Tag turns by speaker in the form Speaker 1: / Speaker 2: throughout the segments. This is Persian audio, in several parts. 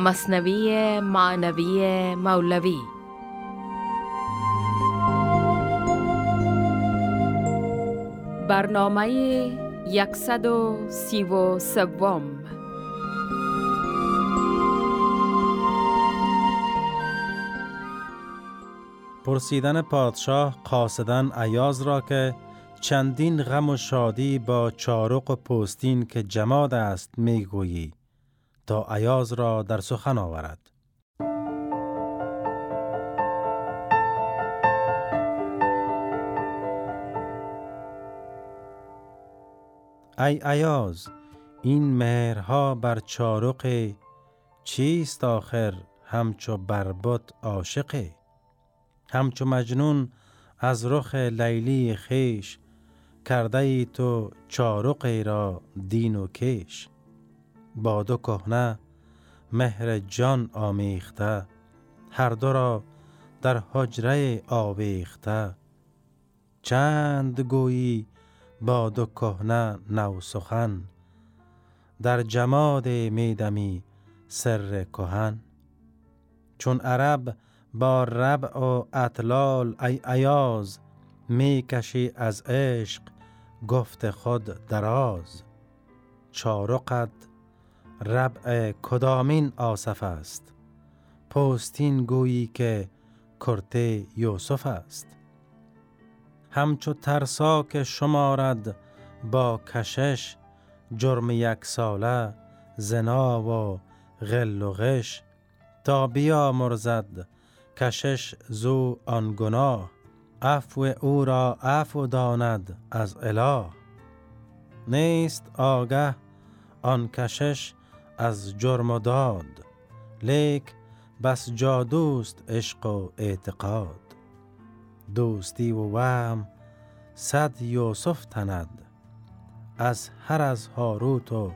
Speaker 1: مصنوی معنوی مولوی. برنامه یکصد و سی و سوم.
Speaker 2: پرسیدن پادشاه قاصدن عیاز را که چندین غم و شادی با چارق و پوستین که جماد است می‌گویی تا عیاز را در سخن آورد. ای عیاز این مهرها بر چارق چیست آخر همچو بربط عاشقه همچو مجنون از رخ لیلی خیش کرده ای تو چارقی را دین و کش با دو کهنه مهر جان آمیخته هر دو را در حجره آویخته. چند گویی با دو کهنه نو سخن در جماد میدمی سر کهن. چون عرب با رب و اطلال ای ایاز می کشی از عشق گفت خود دراز. چارقد ربع کدامین آصف است. پوستین گویی که کرته یوسف است. همچو ترساک شمارد با کشش جرم یک ساله زنا و غل و غش. تا بیا مرزد کشش زو آن گناه. عفو او را عفو داند از اله. نیست آگه آن کشش از جرم و داد. لیک بس جادوست عشق و اعتقاد. دوستی و وهم صد یوسف تند. از هر از هاروت و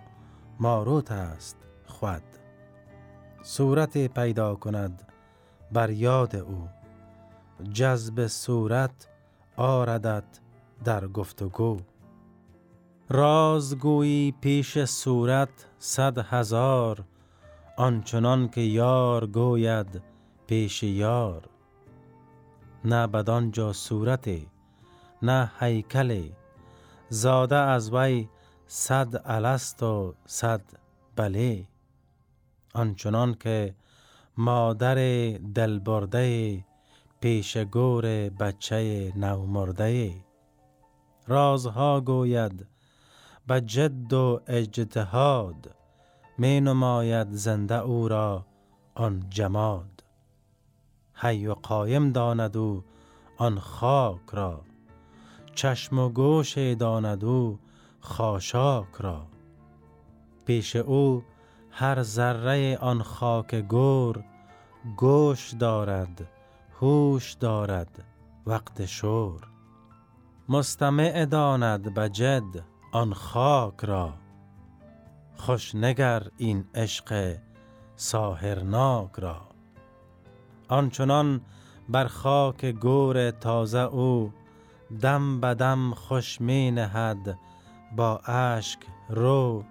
Speaker 2: ماروت است خود. صورت پیدا کند بر یاد او. جذب صورت آردد در گفتگو. رازگویی پیش صورت صد هزار آنچنان که یار گوید پیش یار. نه بدان جا صورتی نه هیکلی زاده از وی صد الست و صد بله. آنچنان که مادر دلبرده پیش گور بچه نو مرده رازها گوید به جد و اجتهاد می نماید زنده او را آن جماد. حی و قایم داند او آن خاک را چشم و گوش داند او خاشاک را. پیش او هر ذره آن خاک گور گوش دارد هوش دارد وقت شور. مستمع داند به جد آن خاک را خوش نگر این عشق ساهرناک را. آنچنان بر خاک گور تازه او دم به دم خوش می نهد با اشک رو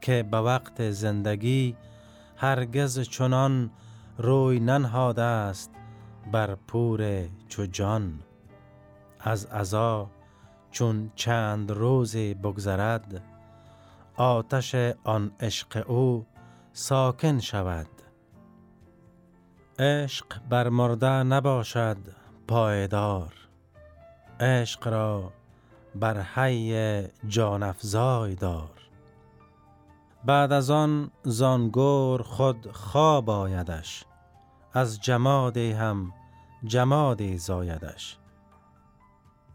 Speaker 2: که به وقت زندگی هرگز چنان روی ننهاده است بر پور چو جان. از عزا چون چند روزی بگذرد آتش آن عشق او ساکن شود. عشق بر مرده نباشد پایدار. عشق را بر حی جان افزای دار. بعد از آن زانگور خود خواب آیدش از جمادی هم جمادی زایدش.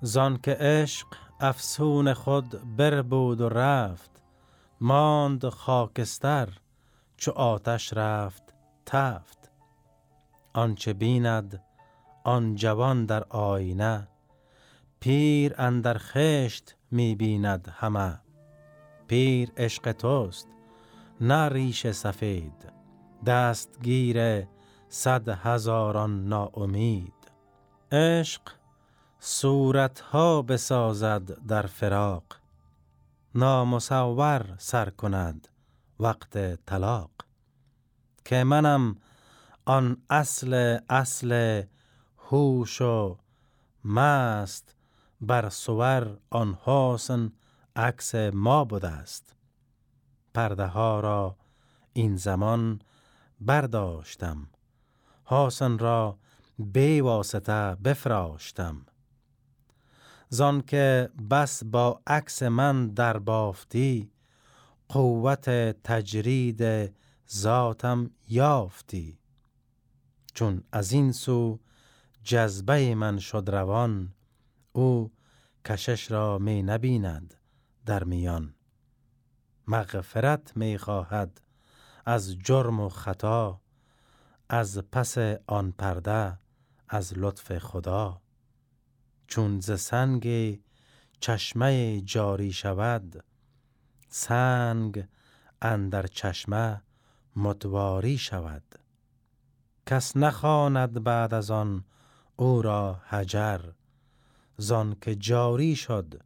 Speaker 2: زان که عشق افسون خود بر بود و رفت ماند خاکستر چو آتش رفت تفت. آنچه بیند آن جوان در آینه پیر اندر خشت می بیند همه. پیر عشق توست نه ریش سفید دستگیر صد هزاران ناامید. عشق صورتها بسازد در فراق. نامصور سر کند وقت طلاق. که منم آن اصل اصل هوش و مست بر سور آن حسن عکس ما بوده است. پرده ها را این زمان برداشتم. حسن را به واسطه بفراشتم. زان که بس با عکس من در بافتی قوت تجرید ذاتم یافتی. چون از این سو جذبه من شد روان او کشش را می نبیند در میان. مغفرت می خواهد از جرم و خطا از پس آن پرده از لطف خدا. چون ز سنگ چشمه جاری شود سنگ اندر چشمه متواری شود. کس نخواند بعد از آن او را حجر زان که جاری شد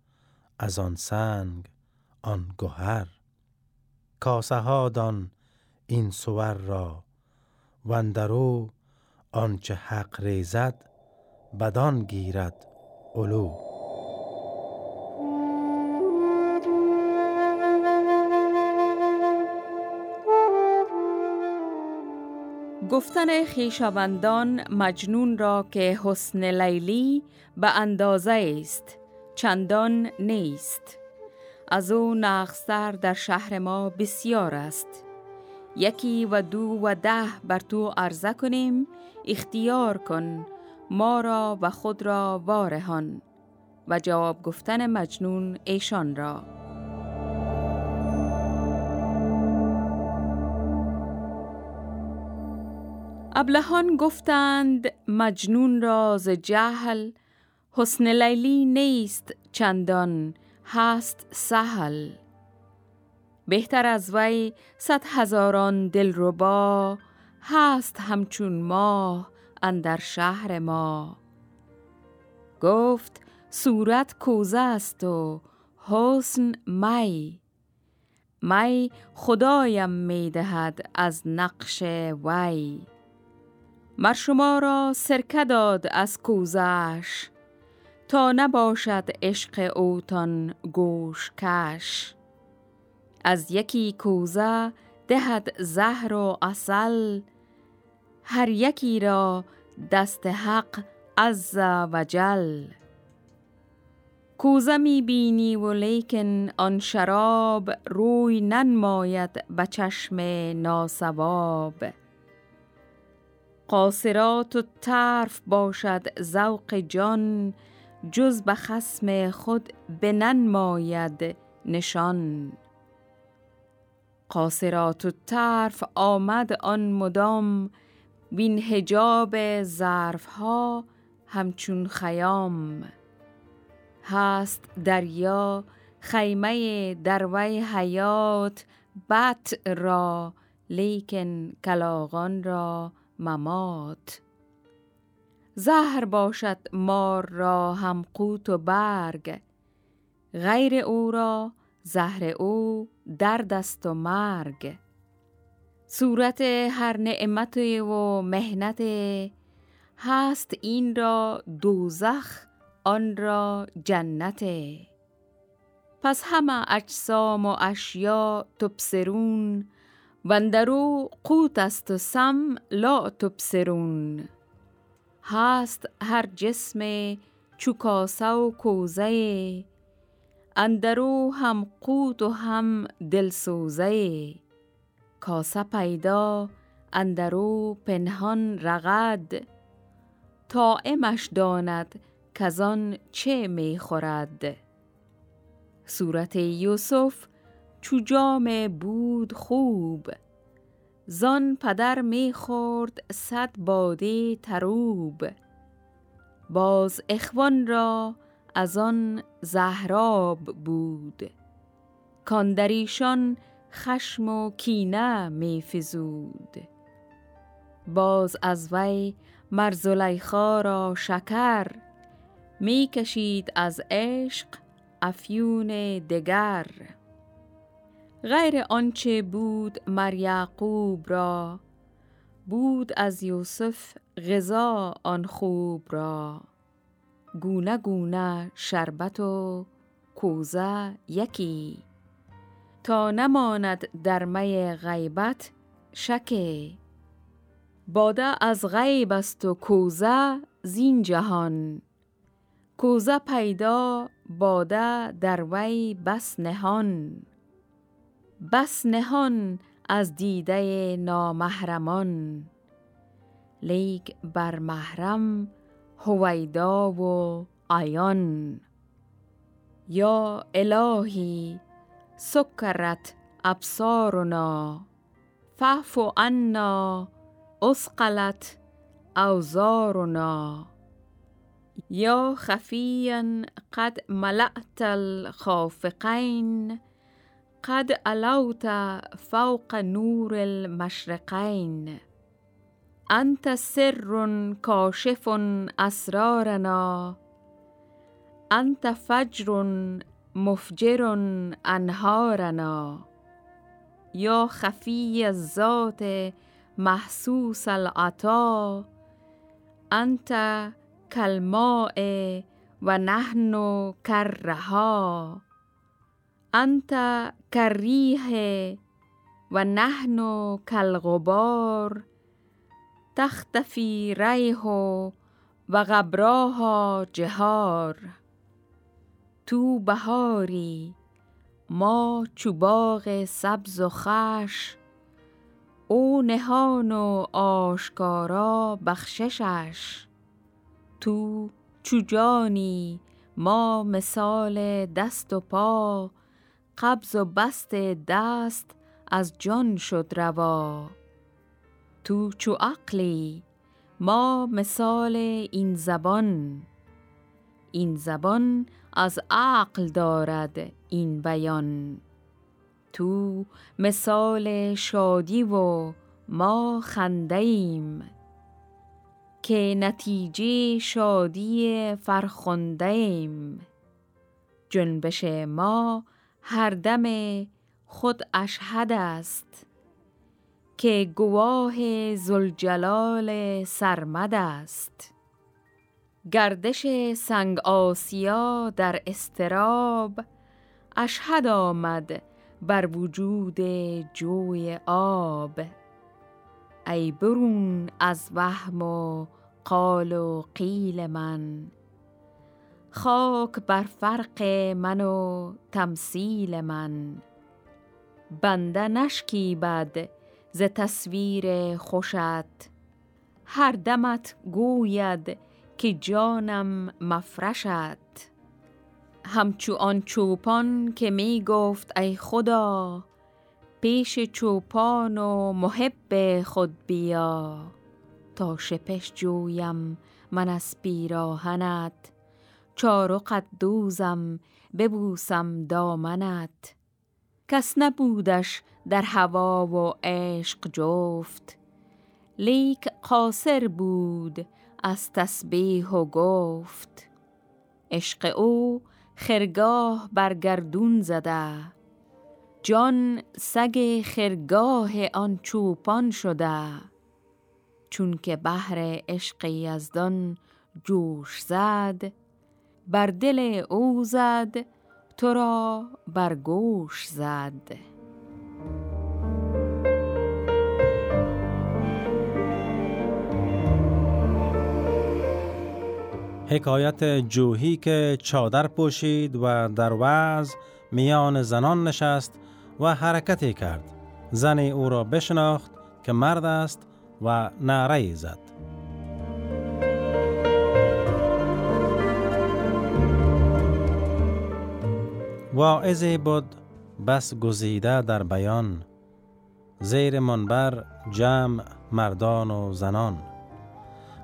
Speaker 2: از آن سنگ آن گهر. کاسه ها دان این سور را وندرو آنچه حق ریزد بدان گیرد. علو
Speaker 1: گفتن خیشاوندان مجنون را که حسن لیلی به اندازه است چندان نیست. از او نقصتر در شهر ما بسیار است. یکی و دو و ده بر تو عرضه کنیم اختیار کن ما را و خود را وارهان و جواب گفتن مجنون ایشان را. ابلهان گفتند مجنون را ز جهل حسن لیلی نیست چندان هست سهل. بهتر از وی صد هزاران دلربا هست همچون ماه اندر شهر ما. گفت صورت کوزه است و حسن می. می خدایم می‌دهد از نقش وی. مر شما را سرکه داد از کوزش تا نباشد عشق اوتان گوش کش. از یکی کوزه دهد زهر و اصل هر یکی را دست حق عز و جل. کوزه می بینی و لیکن آن شراب روی ننماید به چشم ناسواب قاصرات و طرف باشد ذوق جان جز به خسم خود بننماید نشان. قاصرات و طرف آمد آن مدام وین هجاب ظرف ها همچون خیام. هست دریا خیمه دروی حیات بط را لیکن کلاغان را ممات. زهر باشد مار را هم قوت و برگ. غیر او را زهر او درد است و مرگ. صورت هر نعمت و مهنت هست این را دوزخ آن را جنت. پس همه اجسام و اشیا تبصرون وندرو قوت است و سم لا تبصرون. هست هر جسم چوکاسه و کوزه اندرو هم قوت و هم دلسوزه. کاسه پیدا اندرو پنهان رغد طائمش داند کزان چه می خورد. صورت یوسف چو جام بود خوب. زان پدر می خورد صد باده تروب. باز اخوان را از آن زهراب بود. کاندریشان خشم و کینه می فزود. باز از وی مرزلیخا را شکر می کشید از عشق افیون دگر. غیر آنچه بود مر یعقوب را بود از یوسف غذا آن خوب را. گونه گونه شربت و کوزه یکی. تا نماند در می غیبت شکه. باده از غیب است و کوزه زین جهان. کوزه پیدا باده در وی بس نهان. بس نهان از دیده نامحرمان. لیک بر محرم هویدا و عیان. یا الهی سكرت أبصارنا. فاعف عنا أثقلت أوزارنا. يا خفيا قد ملأت الخافقين قد ألوت فوق نور المشرقين. أنت سر كاشف أسرارنا. أنت فجر مفجر انهارنا. یا خفی الذات محسوس العطا. انت کالماء و نحن کرها. انت کریه و نحن کالغبار. تختفی ریح و غبراها جهار. تو بهاری ما چوباغ سبز و خش او نهان و آشکارا بخششش. تو چوجانی ما مثال دست و پا قبض و بست دست از جان شد روا. تو چو عقلی ما مثال این زبان. این زبان از عقل دارد این بیان. تو مثال شادی و ما خنده ایم که نتیجه شادی فرخنده ایم جنبش ما هر دم خود اشهد است که گواه زلجلال سرمد است. گردش سنگ آسیا در استراب اشهد آمد بر وجود جوی آب. ای برون از وهم و قال و قیل من. خاک بر فرق من و تمثیل من. بنده نشکی بد ز تصویر خوشت. هر دمت گوید که جانم مفرشت. همچو آن چوپان که می گفت ای خدا پیش چوپان و محب خود بیا. تا شپش جویم من از پیراهنت چارقت دوزم ببوسم دامنت. کس نبودش در هوا و عشق جفت لیک قاصر بود از تسبیح و گفت عشق او خرگاه بر گردون زده. جان سگ خرگاه آن چوپان شده. چون که بحر عشق یزدان جوش زد بر دل او زد تو را بر گوش زد.
Speaker 2: حکایت جوهی که چادر پوشید و در وعظ میان زنان نشست و حرکتی کرد. زن او را بشناخت که مرد است و نعره زد. واعظی بود بس گزیده در بیان زیر منبر جمع مردان و زنان.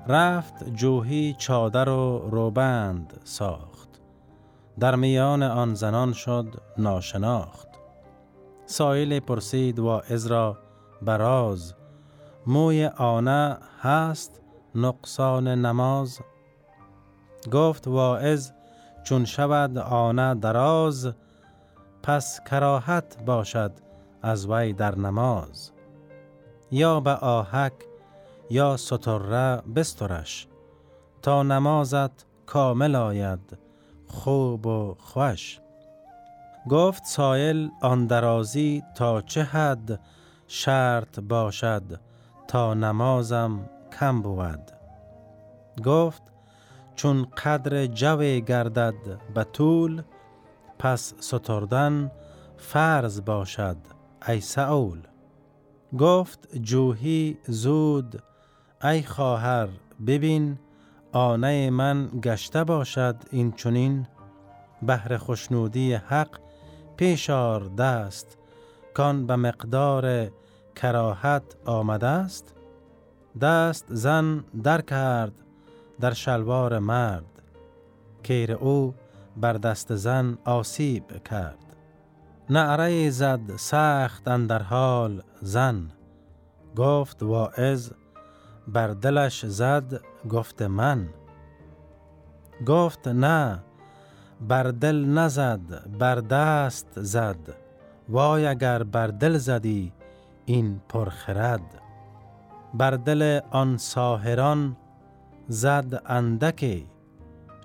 Speaker 2: رفت جوهی چادر و روبند ساخت. در میان آن زنان شد ناشناخت. سایل پرسید و ازرا براز موی آنه هست نقصان نماز؟ گفت واعظ چون شود آنه دراز پس کراهت باشد از وی در نماز. یا به آهک یا ستره بسترش. تا نمازت کامل آید خوب و خوش. گفت سایل آن درازی تا چه حد؟ شرط باشد تا نمازم کم بود. گفت چون قدر جو گردد به طول پس ستردن فرض باشد ای سعول گفت جوهی زود ای خواهر ببین آنه من گشته باشد این چونین بهر خوشنودی حق پیشار دست کان به مقدار کراهت آمده است. دست زن در کرد در شلوار مرد کیر او بر دست زن آسیب کرد. نعره زد سخت در حال زن گفت واعظ بر دلش زد گفت من. گفت نه بر دل نزد بر دست زد. وای اگر بر دل زدی این پرخرد بر دل آن ساهران زد اندکی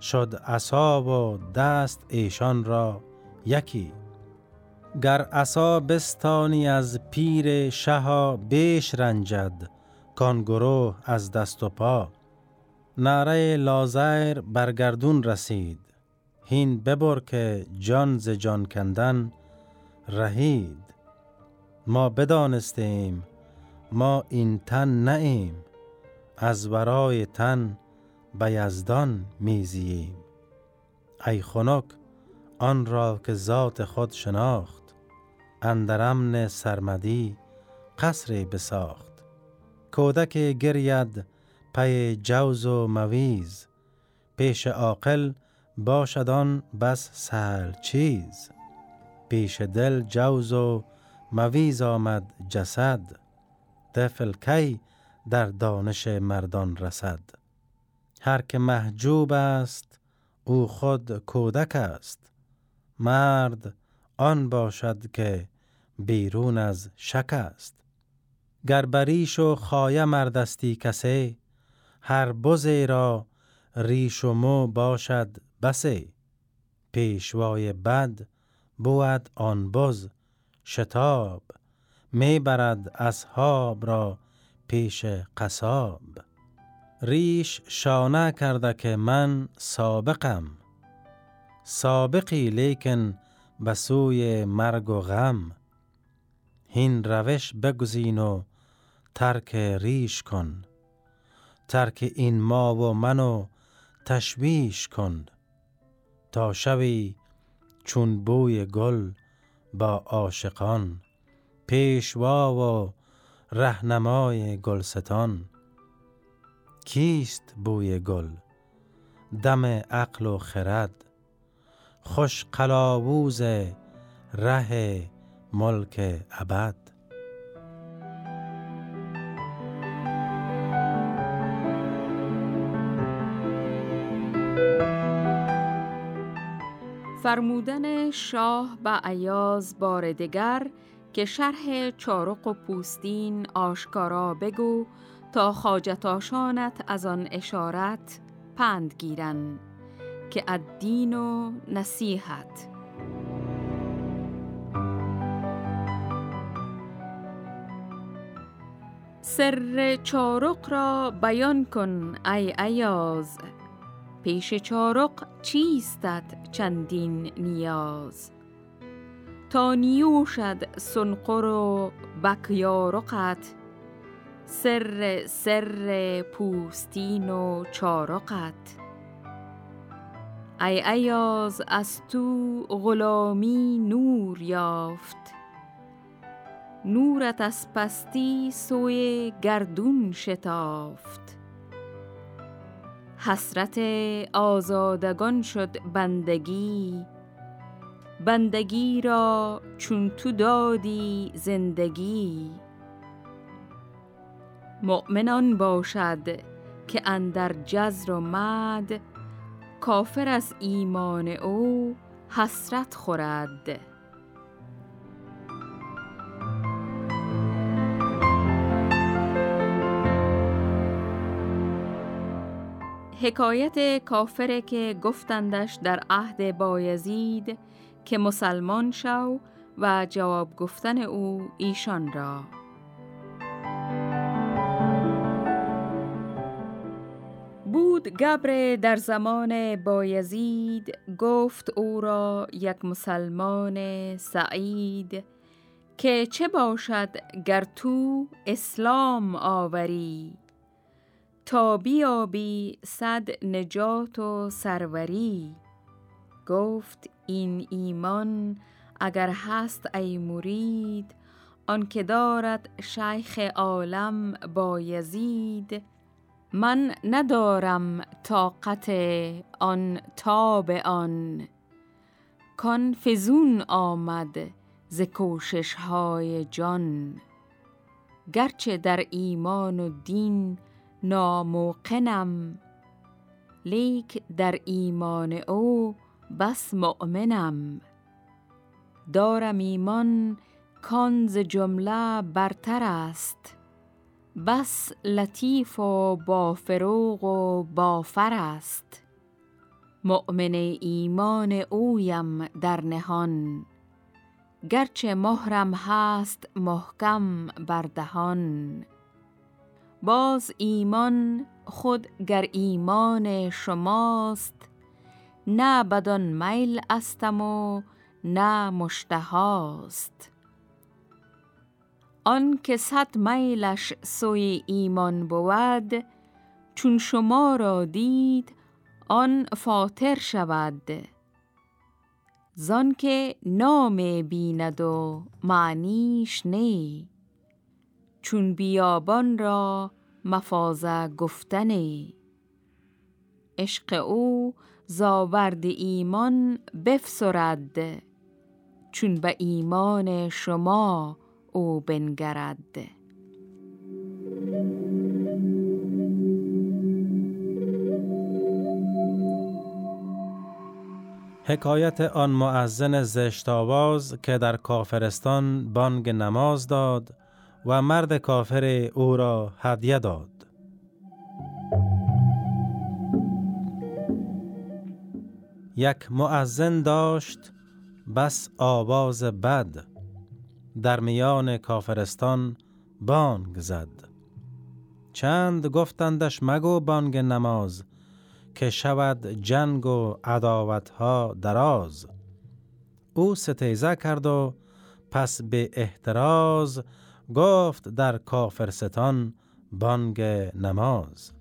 Speaker 2: شد عصا و دست ایشان را یکی. گر عصا بستانی از پیر شها بیش رنجد کان گروه از دست و پا. نعره لازیر برگردون رسید. هین ببر که جان ز جان کندن رهید. ما بدانستیم ما این تن نیم از ورای تن به یزدان میزییم. ای خنک آن را که ذات خود شناخت. اندر امن سرمدی قصری بساخت. کودک گرید پی جوز و مویز. پیش عاقل باشدان بس سهل چیز. پیش دل جوز و مویز آمد جسد. طفل کی در دانش مردان رسد. هر که محجوب است او خود کودک است. مرد آن باشد که بیرون از شک است. گر بریش و خایه مردستی کسی هر بزی را ریش و مو باشد بسی پیشوای بد بود آن بز شتاب می برد اصحاب را پیش قصاب. ریش شانه کرده که من سابقم سابقی لیکن به سوی مرگ و غم. هین روش بگزین و ترک ریش کن. ترک این ما و منو تشویش کن. تا شوی چون بوی گل با عاشقان. پیشوا و رهنمای گلستان. کیست بوی گل؟ دم عقل و خرد. خوش قلاووز ره ملک ابد.
Speaker 1: فرمودن شاه به ایاز بار دگر که شرح چارق و پوستین آشکارا بگو تا خاجتاشانت از آن اشارت پند گیرن که الدین و نصیحت. سر چارق را بیان کن ای ایاز. پیش چارق چیستت چندین نیاز؟ تا نیوشد سنقر و بکیارقت سر سر پوستین و چارقت. ای ایاز از تو غلامی نور یافت. نورت از پستی سوی گردون شتافت. حسرت آزادگان شد بندگی. بندگی را چون تو دادی زندگی. مؤمنان باشد که اندر جزر و مد کافر از ایمان او حسرت خورد. حکایت کافره که گفتندش در عهد بایزید که مسلمان شو و جواب گفتن او ایشان را. بود گبر در زمان بایزید گفت او را یک مسلمان سعید که چه باشد گر تو اسلام آوری؟ تا بیابی صد نجات و سروری. گفت این ایمان اگر هست ای مرید آنکه دارد شیخ عالم بایزید من ندارم طاقت آن تاب آن. کان فزون آمد ز کوشش های جان. گرچه در ایمان و دین ناموقنم. لیک در ایمان او بس مؤمنم. دارم ایمان کانز جمله برتر است. بس لطیف و با فروغ و بافر است. مؤمن ایمان اویم در نهان. گرچه مهرم هست محکم بر دهان. باز ایمان خود گر ایمان شماست نه بدان میل استم و نه مشتهاست. آن که صد میلش سوی ایمان بود چون شما را دید آن فاتر شود. زان که نام بیند و معنیش نی. چون بیابان را مفازه گفتنی عشق او زاورد ایمان بفسرد چون به ایمان شما او بنگرد.
Speaker 2: حکایت آن معزن زشت آواز که در کافرستان بانگ نماز داد و مرد کافر او را هدیه داد. یک معزن داشت بس آواز بد در میان کافرستان بانگ زد. چند گفتندش مگو بانگ نماز که شود جنگ و عداوتها دراز. او ستیزه کرد و پس به احتراز گفت در کافرستان بانگ نماز.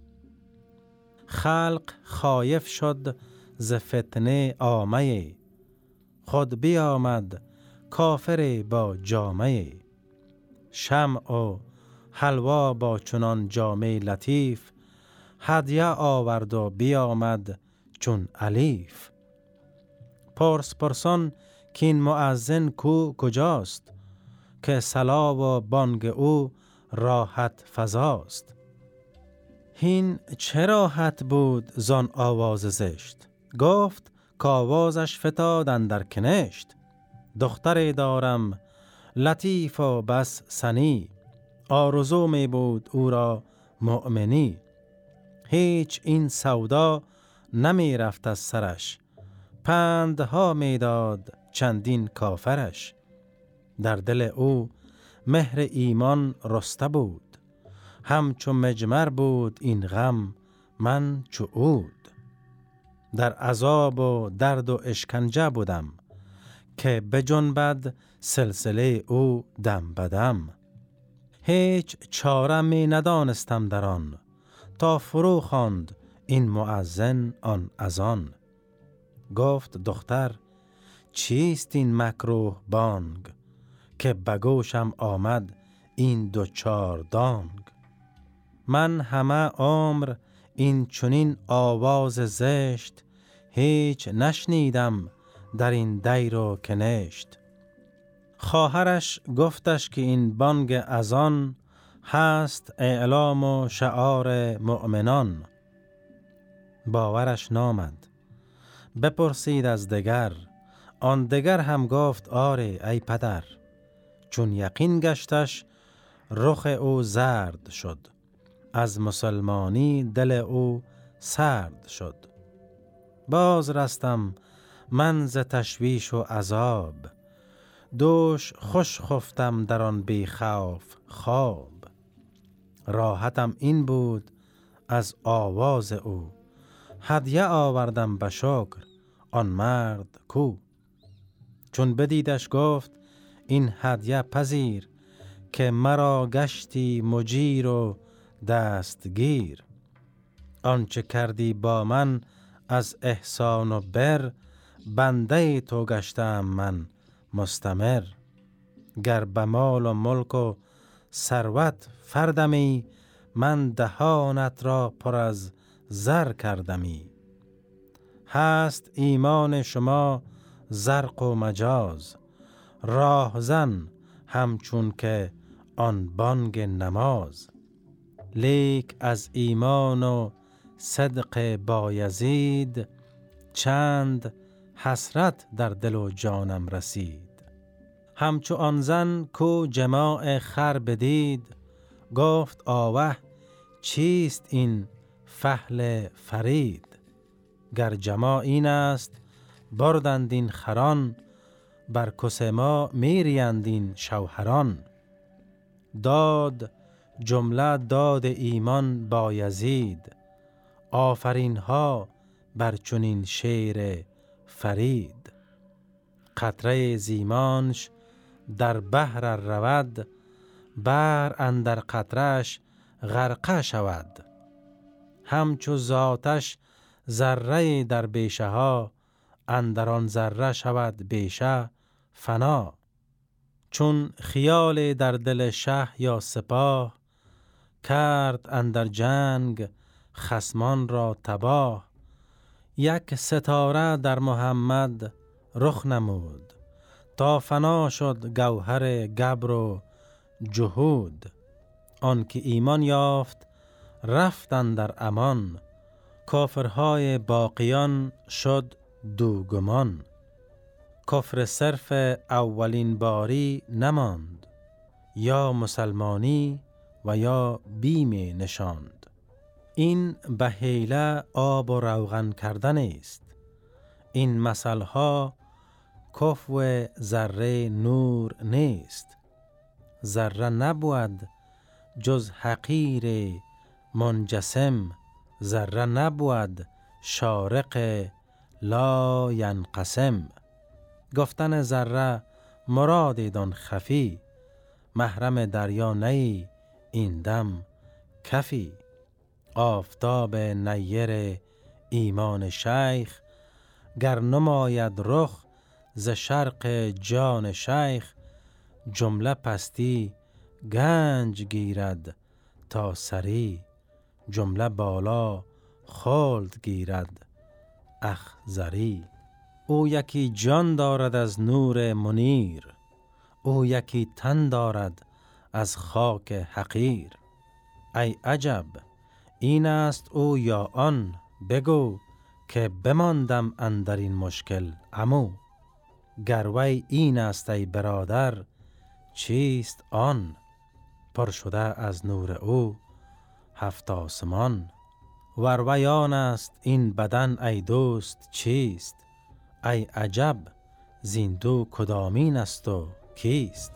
Speaker 2: خلق خایف شد ز فتنه آمه خود بیامد کافر با جامعه شمع و حلوا با چنان جامعه لطیف. هدیه آورد و بیامد چون علیف پرس پرسان که این معزن کو کجاست؟ که سلا و بانگ او راحت فضاست. هین چه راحت بود زان آواز زشت؟ گفت کاوازش فتادن در کنشت. دختری دارم لطیف و بس سنی آرزو می بود او را مؤمنی. هیچ این سودا نمی رفت از سرش. پندها می‌داد چندین کافرش. در دل او مهر ایمان رسته بود. همچو مجمر بود این غم من چو عود. در عذاب و درد و اشکنجه بودم که بجنبد سلسله او دم بدم. هیچ چاره می ندانستم در آن تا فرو خواند این معزن آن از آن. گفت دختر چیست این مکروه بانگ؟ که بگوشم آمد این دو چار دانگ. من همه عمر این چنین آواز زشت هیچ نشنیدم در این دیر و کنشت. خواهرش گفتش که این بانگ از آن هست اعلام و شعار مؤمنان. باورش نامد. بپرسید از دگر. آن دگر هم گفت آره ای پدر. چون یقین گشتش رخ او زرد شد. از مسلمانی دل او سرد شد. باز رستم من ز تشویش و عذاب دوش خوش خفتم در آن بی خوف خواب. راحتم این بود از آواز او هدیه آوردم به شکر آن مرد کو. چون بدیدش گفت این هدیه پذیر که مرا گشتی مجیر و دستگیر. آنچه کردی با من از احسان و بر بنده تو گشتم من مستمر. گر به مال و ملک و ثروت فردمی من دهانت را پر از زر کردمی. هست ایمان شما زرق و مجاز. راهزن همچون که آن بانگ نماز. لیک از ایمان و صدق بایزید چند حسرت در دل و جانم رسید. همچو آن زن کو جماع خر بدید گفت آوه چیست این فهل فرید؟ گر جماع این است بردند این خران بر کس ما میریند این شوهران. داد جمله داد ایمان بایزید آفرین ها بر چنین شیر فرید. قطره زیمانش در بحر رود بر اندر قطرش غرقه شود. همچو ذاتش ذره در بیشه ها اندر آن ذره شود بیشه. فنا چون خیال در دل شه یا سپاه کرد اندر جنگ خسمان را تباه. یک ستاره در محمد رخ نمود تا فنا شد گوهر گبر و جهود. آنکه ایمان یافت رفتن در امان. کافرهای باقیان شد دوگمان. کفر صرف اولین باری نماند یا مسلمانی و یا بیم نشاند. این به حیله آب و روغن کردن است. این مسئله کف و ذره نور نیست. ذره نبود جز حقیر منجسم. ذره نبود شارق لا ینقسم. گفتن ذره مراد دان خفی محرم دریا نی این دم کفی. آفتاب نیر ایمان شیخ گر نماید رخ ز شرق جان شیخ جمله پستی گنج گیرد تا سری جمله بالا خالد گیرد اخزری او یکی جان دارد از نور منیر او یکی تن دارد از خاک حقیر. ای عجب این است او یا آن؟ بگو که بماندم اندر این مشکل امو گروی این است ای برادر چیست آن؟ پر شده از نور او هفت آسمان. ورویان است این بدن ای دوست چیست؟ ای عجب زیندو کدامین است و کیست؟